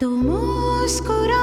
Tomó oscuro.